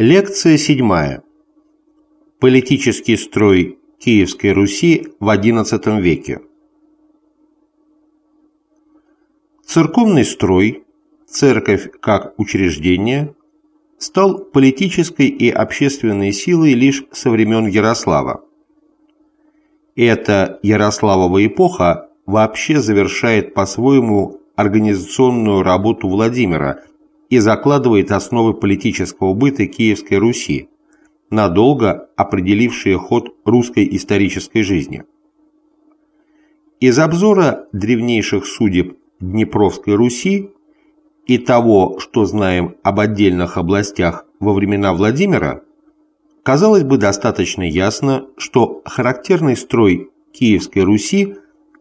Лекция седьмая. Политический строй Киевской Руси в XI веке. Церковный строй, церковь как учреждение, стал политической и общественной силой лишь со времен Ярослава. Эта Ярославова эпоха вообще завершает по-своему организационную работу Владимира и закладывает основы политического быта Киевской Руси, надолго определившие ход русской исторической жизни. Из обзора древнейших судеб Днепровской Руси и того, что знаем об отдельных областях во времена Владимира, казалось бы достаточно ясно, что характерный строй Киевской Руси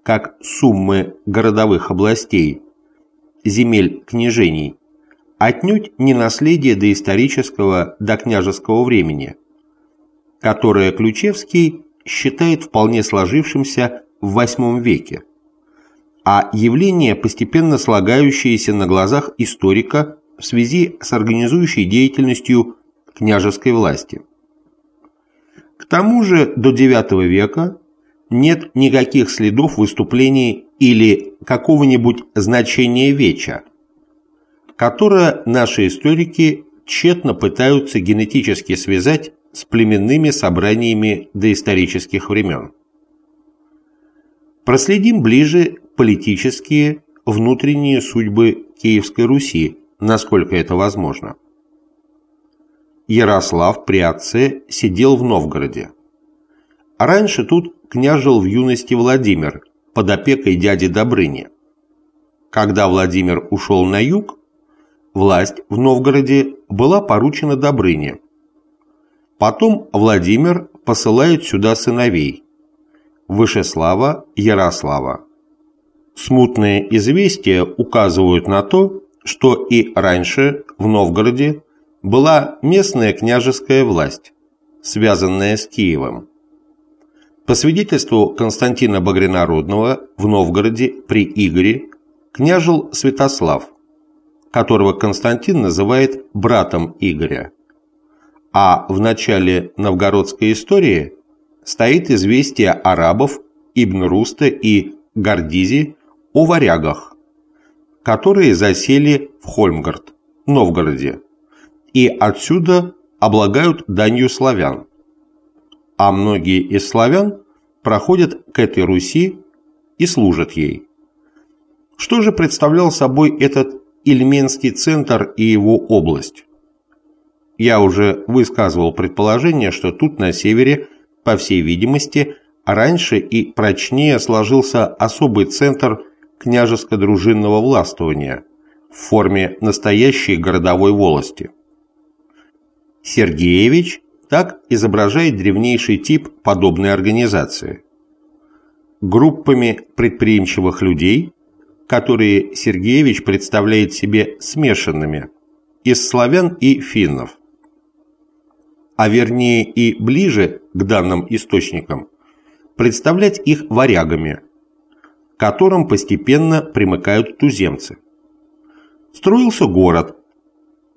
как суммы городовых областей, земель княжений, отнюдь не наследие доисторического до княжеского времени, которое Ключевский считает вполне сложившимся в VIII веке, а явление, постепенно слагающееся на глазах историка в связи с организующей деятельностью княжеской власти. К тому же до IX века нет никаких следов выступлений или какого-нибудь значения веча, которое наши историки тщетно пытаются генетически связать с племенными собраниями доисторических времен. Проследим ближе политические, внутренние судьбы Киевской Руси, насколько это возможно. Ярослав при отце сидел в Новгороде. Раньше тут княжил в юности Владимир под опекой дяди Добрыни. Когда Владимир ушел на юг, власть в Новгороде была поручена Добрыне. Потом Владимир посылает сюда сыновей – Вышеслава, Ярослава. Смутные известия указывают на то, что и раньше в Новгороде была местная княжеская власть, связанная с Киевом. По свидетельству Константина Багринародного в Новгороде при Игоре княжил Святослав, которого Константин называет братом Игоря. А в начале новгородской истории стоит известие арабов Ибн Руста и Гордизи о варягах, которые засели в Хольмгард, Новгороде, и отсюда облагают данью славян. А многие из славян проходят к этой Руси и служат ей. Что же представлял собой этот Ильменский центр и его область? Я уже высказывал предположение, что тут на севере, по всей видимости, раньше и прочнее сложился особый центр княжеско-дружинного властвования в форме настоящей городовой волости. Сергеевич так изображает древнейший тип подобной организации. Группами предприимчивых людей, которые Сергеевич представляет себе смешанными из славян и финнов. А вернее и ближе к данным источникам, представлять их варягами, к которым постепенно примыкают туземцы. Строился город.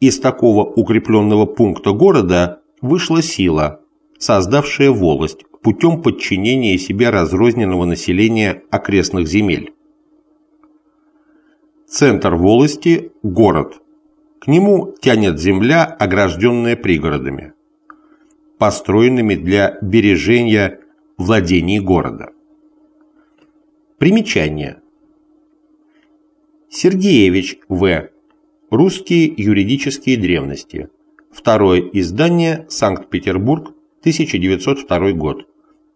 Из такого укрепленного пункта города вышла сила, создавшая волость путем подчинения себе разрозненного населения окрестных земель. Центр волости – город. К нему тянет земля, огражденная пригородами, построенными для бережения владений города. Примечание. Сергеевич В. Русские юридические древности. Второе издание. Санкт-Петербург. 1902 год.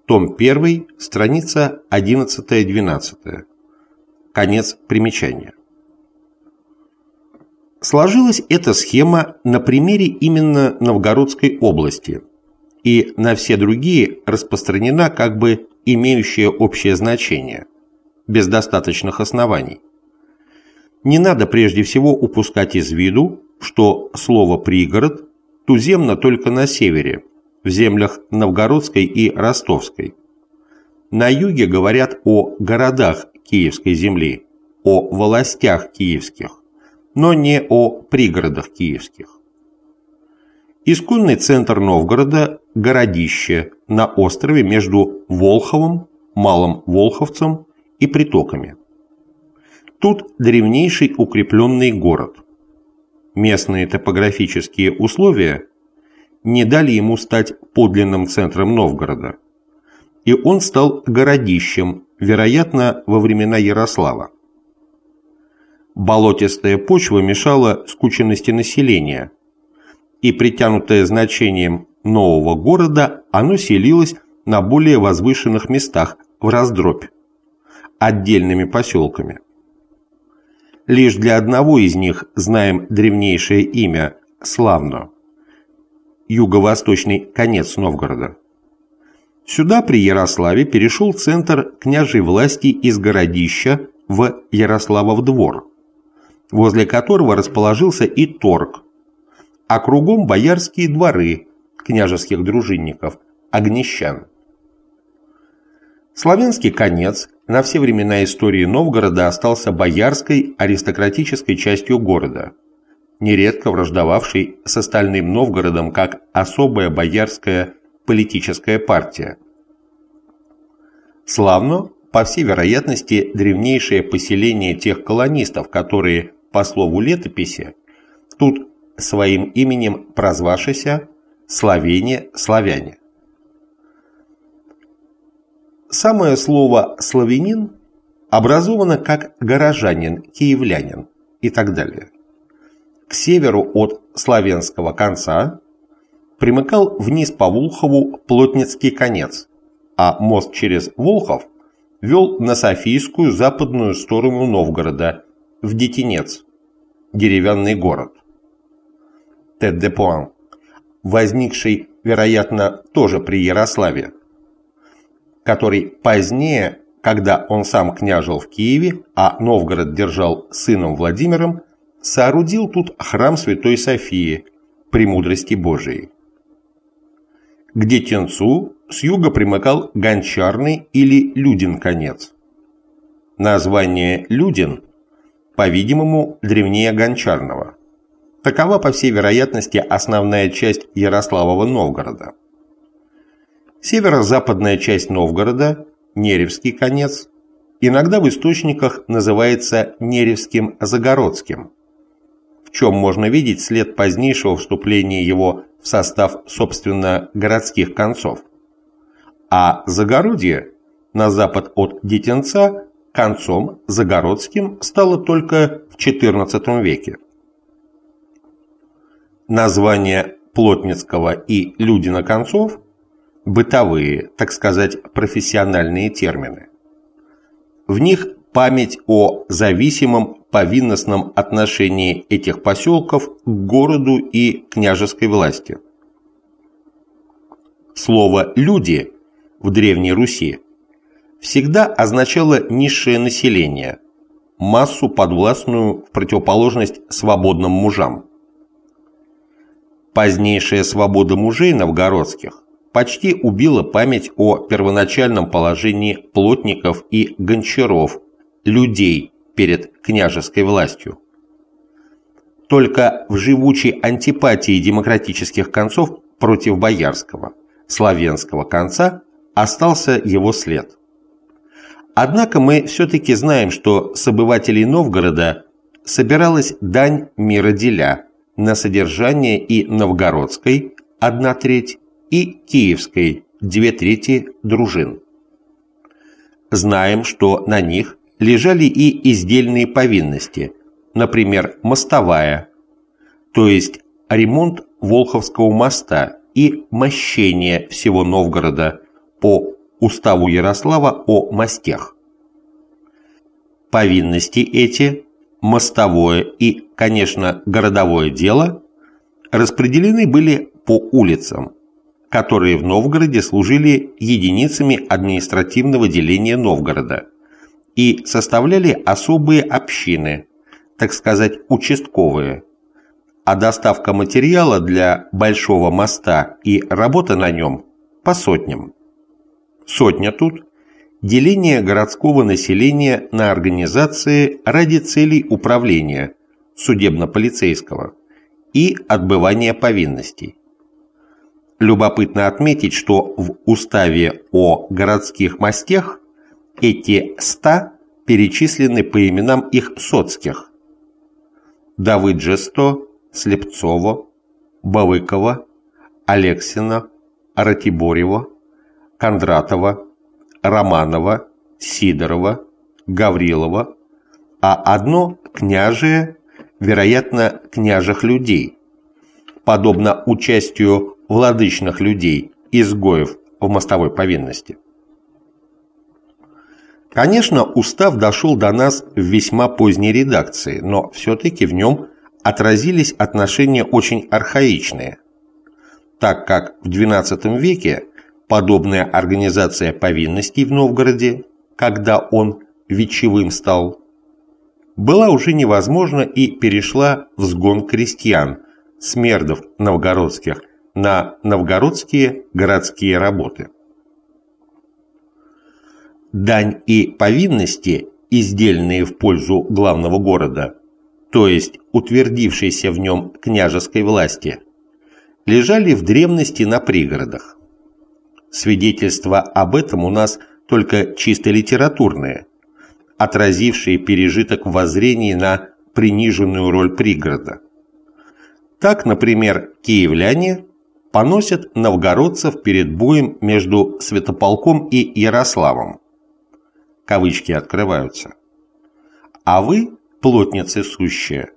Том 1. Страница 11-12. Конец примечания. Сложилась эта схема на примере именно Новгородской области и на все другие распространена как бы имеющая общее значение – без достаточных оснований. Не надо прежде всего упускать из виду, что слово «пригород» туземно только на севере, в землях Новгородской и Ростовской. На юге говорят о городах Киевской земли, о властях киевских, но не о пригородах киевских. Исконный центр Новгорода – городище на острове между Волховым, Малым Волховцем и притоками. Тут древнейший укрепленный город. Местные топографические условия не дали ему стать подлинным центром Новгорода, и он стал городищем, вероятно, во времена Ярослава. Болотистая почва мешала скученности населения, и притянутое значением нового города, оно селилось на более возвышенных местах в раздробь, отдельными поселками. Лишь для одного из них знаем древнейшее имя – Славно, юго-восточный конец Новгорода. Сюда при Ярославе перешел центр княжей власти из городища в Ярославов двор, возле которого расположился и торг, а кругом боярские дворы княжеских дружинников, огнещан. Славянский конец на все времена истории Новгорода остался боярской аристократической частью города, нередко враждовавшей с остальным Новгородом как особая боярская политическая партия. Славно, по всей вероятности, древнейшее поселение тех колонистов, которые, по слову летописи, тут своим именем прозвавшися Словения славяне. Самое слово «славянин» образовано как горожанин, киевлянин и так далее. К северу от славянского конца примыкал вниз по Волхову Плотницкий конец, а мост через Волхов вел на Софийскую западную сторону Новгорода, в Детинец, деревянный город. Тет-де-Пуан, возникший, вероятно, тоже при Ярославе, который позднее, когда он сам княжил в Киеве, а Новгород держал сыном Владимиром, соорудил тут храм Святой Софии, премудрости Божией. К Детенцу с юга примыкал Гончарный или Людин конец. Название Людин, по-видимому, древнее Гончарного. Такова, по всей вероятности, основная часть Ярославова Новгорода. Северо-западная часть Новгорода, Неревский конец, иногда в источниках называется Неревским Загородским, в чем можно видеть след позднейшего вступления его в состав, собственно, городских концов. А Загородье на запад от Детенца концом Загородским стало только в XIV веке. Названия Плотницкого и Людина концов бытовые, так сказать, профессиональные термины. В них память о зависимом повинностном отношении этих поселков к городу и княжеской власти. Слово «люди» в Древней Руси всегда означало низшее население, массу подвластную в противоположность свободным мужам. Позднейшая свобода мужей новгородских почти убила память о первоначальном положении плотников и гончаров, людей перед княжеской властью. Только в живучей антипатии демократических концов против боярского, славянского конца остался его след. Однако мы все-таки знаем, что с обывателей Новгорода собиралась дань мироделя на содержание и новгородской – одна треть, и Киевской – две трети дружин. Знаем, что на них лежали и издельные повинности, например, мостовая, то есть ремонт Волховского моста и мощение всего Новгорода по уставу Ярослава о мостях. Повинности эти, мостовое и, конечно, городовое дело, распределены были по улицам, которые в Новгороде служили единицами административного деления Новгорода и составляли особые общины, так сказать, участковые, а доставка материала для большого моста и работа на нем по сотням. Сотня тут – деление городского населения на организации ради целей управления, судебно-полицейского, и отбывания повинностей. Любопытно отметить, что в уставе о городских мастях эти ста перечислены по именам их соцких. Давыджесто, Слепцова, Бавыкова, Алексина, Ратиборева, Кондратова, Романова, Сидорова, Гаврилова, а одно княжие, вероятно, княжих людей, подобно участию владычных людей, изгоев в мостовой повинности. Конечно, устав дошел до нас в весьма поздней редакции, но все-таки в нем отразились отношения очень архаичные, так как в XII веке подобная организация повинностей в Новгороде, когда он вечевым стал, была уже невозможна и перешла в сгон крестьян, смердов новгородских, на новгородские городские работы. Дань и повинности, издельные в пользу главного города, то есть утвердившейся в нем княжеской власти, лежали в древности на пригородах. Свидетельства об этом у нас только чисто литературные, отразившие пережиток в воззрении на приниженную роль пригорода. Так, например, киевляне поносят новгородцев перед боем между Святополком и Ярославом. Кавычки открываются. А вы, плотницы сущие,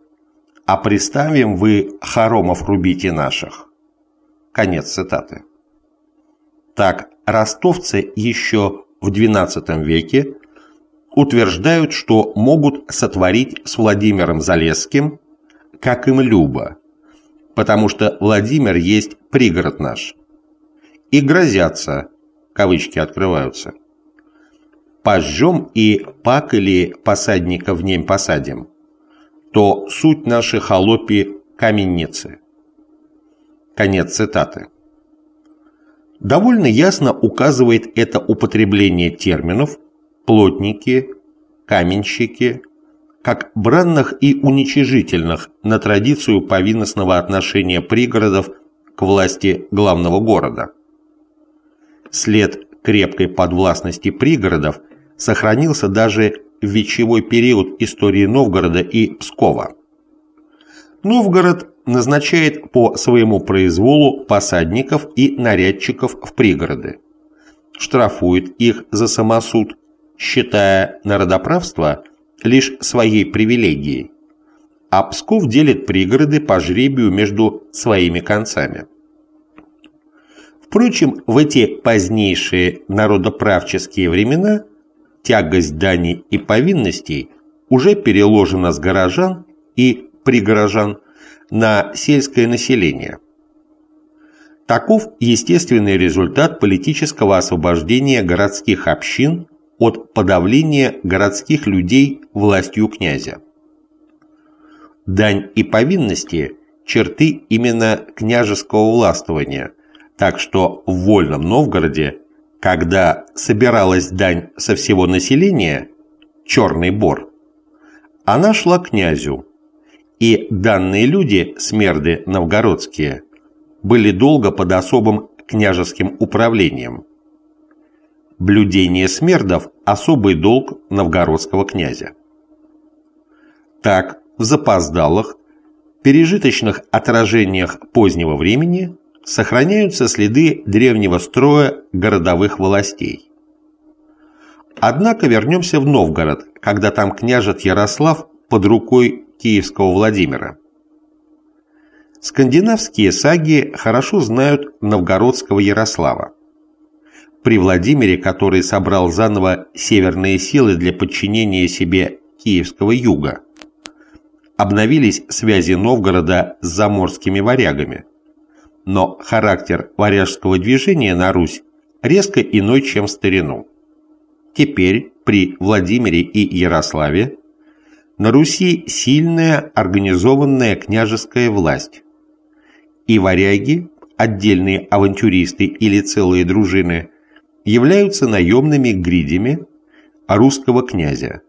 а приставим вы хоромов рубите наших. Конец цитаты. Так, ростовцы еще в XII веке утверждают, что могут сотворить с Владимиром Залесским, как им любо, потому что Владимир есть пригород наш. И грозятся, кавычки открываются, пожжем и пак или посадника в нем посадим, то суть наши холопи каменницы. Конец цитаты. Довольно ясно указывает это употребление терминов плотники, каменщики, как бранных и уничижительных на традицию повинностного отношения пригородов к власти главного города. След крепкой подвластности пригородов сохранился даже в вечевой период истории Новгорода и Пскова. Новгород назначает по своему произволу посадников и нарядчиков в пригороды, штрафует их за самосуд, считая народоправство – лишь своей привилегией, а Псков делит пригороды по жребию между своими концами. Впрочем, в эти позднейшие народоправческие времена тягость дани и повинностей уже переложена с горожан и пригорожан на сельское население. Таков естественный результат политического освобождения городских общин от подавления городских людей властью князя. Дань и повинности – черты именно княжеского властвования, так что в Вольном Новгороде, когда собиралась дань со всего населения, черный бор, она шла князю, и данные люди, смерды новгородские, были долго под особым княжеским управлением – Блюдение смердов – особый долг новгородского князя. Так, в запоздалых, пережиточных отражениях позднего времени сохраняются следы древнего строя городовых властей. Однако вернемся в Новгород, когда там княжет Ярослав под рукой киевского Владимира. Скандинавские саги хорошо знают новгородского Ярослава при Владимире, который собрал заново северные силы для подчинения себе Киевского юга. Обновились связи Новгорода с заморскими варягами. Но характер варяжского движения на Русь резко иной, чем в старину. Теперь при Владимире и Ярославе на Руси сильная организованная княжеская власть. И варяги, отдельные авантюристы или целые дружины – являются наемными гридями русского князя.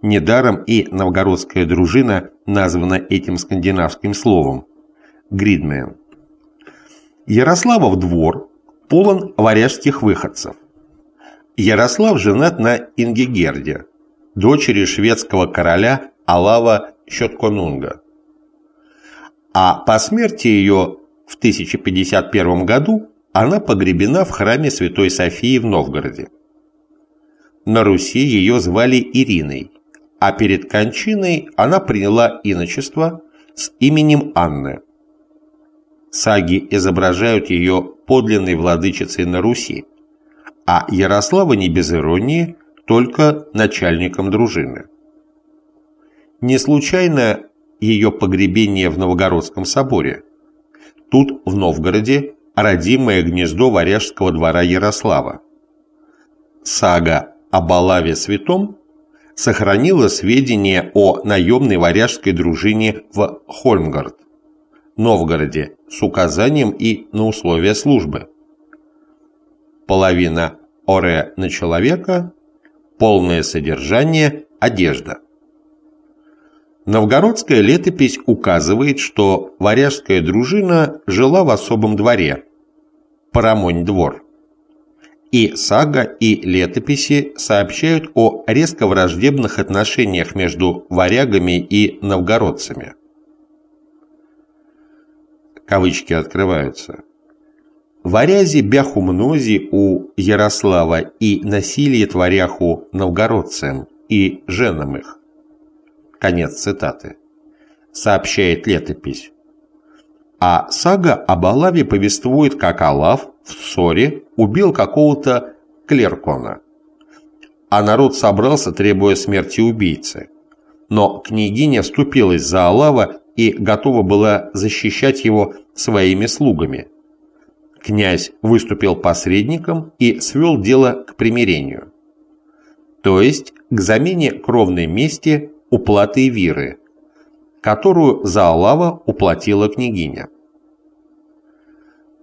Недаром и новгородская дружина названа этим скандинавским словом – гридмен. Ярославов двор полон варяжских выходцев. Ярослав женат на Ингигерде, дочери шведского короля Алава Щетконунга. А по смерти ее в 1051 году она погребена в храме Святой Софии в Новгороде. На Руси ее звали Ириной, а перед кончиной она приняла иночество с именем Анны. Саги изображают ее подлинной владычицей на Руси, а Ярослава не без иронии, только начальником дружины. Не случайно ее погребение в Новгородском соборе. Тут, в Новгороде, родимое гнездо варяжского двора Ярослава. Сага о Балаве Святом сохранила сведения о наемной варяжской дружине в Хольмгард, Новгороде, с указанием и на условия службы. Половина оре на человека, полное содержание – одежда. Новгородская летопись указывает, что варяжская дружина жила в особом дворе – Парамонь-двор. И сага, и летописи сообщают о резко враждебных отношениях между варягами и новгородцами. Кавычки открываются. Варязи бяху мнози у Ярослава и насилие творяху новгородцам и женам их. Конец цитаты. Сообщает летопись. А сага об Алаве повествует, как Алав в ссоре убил какого-то клеркона. А народ собрался, требуя смерти убийцы. Но княгиня вступилась за Алава и готова была защищать его своими слугами. Князь выступил посредником и свел дело к примирению. То есть к замене кровной мести уплаты Виры, которую за Алава уплатила княгиня.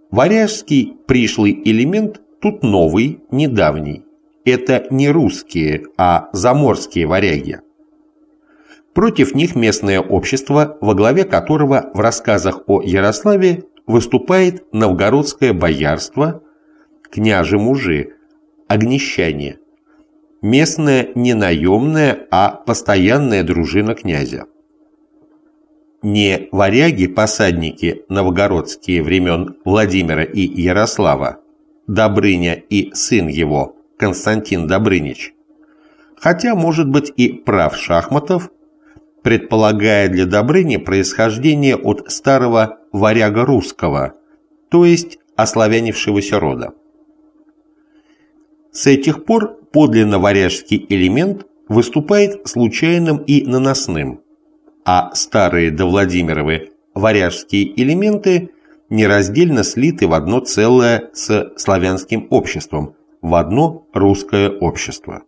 Варяжский пришлый элемент тут новый, недавний. Это не русские, а заморские варяги. Против них местное общество, во главе которого в рассказах о Ярославе выступает новгородское боярство, княжи-мужи, огнещане, местная не наемная, а постоянная дружина князя. Не варяги-посадники новгородские времен Владимира и Ярослава, Добрыня и сын его, Константин Добрынич, хотя, может быть, и прав Шахматов, предполагая для Добрыни происхождение от старого варяга русского, то есть ославянившегося рода. С этих пор подлинно варяжский элемент выступает случайным и наносным, а старые до Владимировы варяжские элементы нераздельно слиты в одно целое с славянским обществом, в одно русское общество.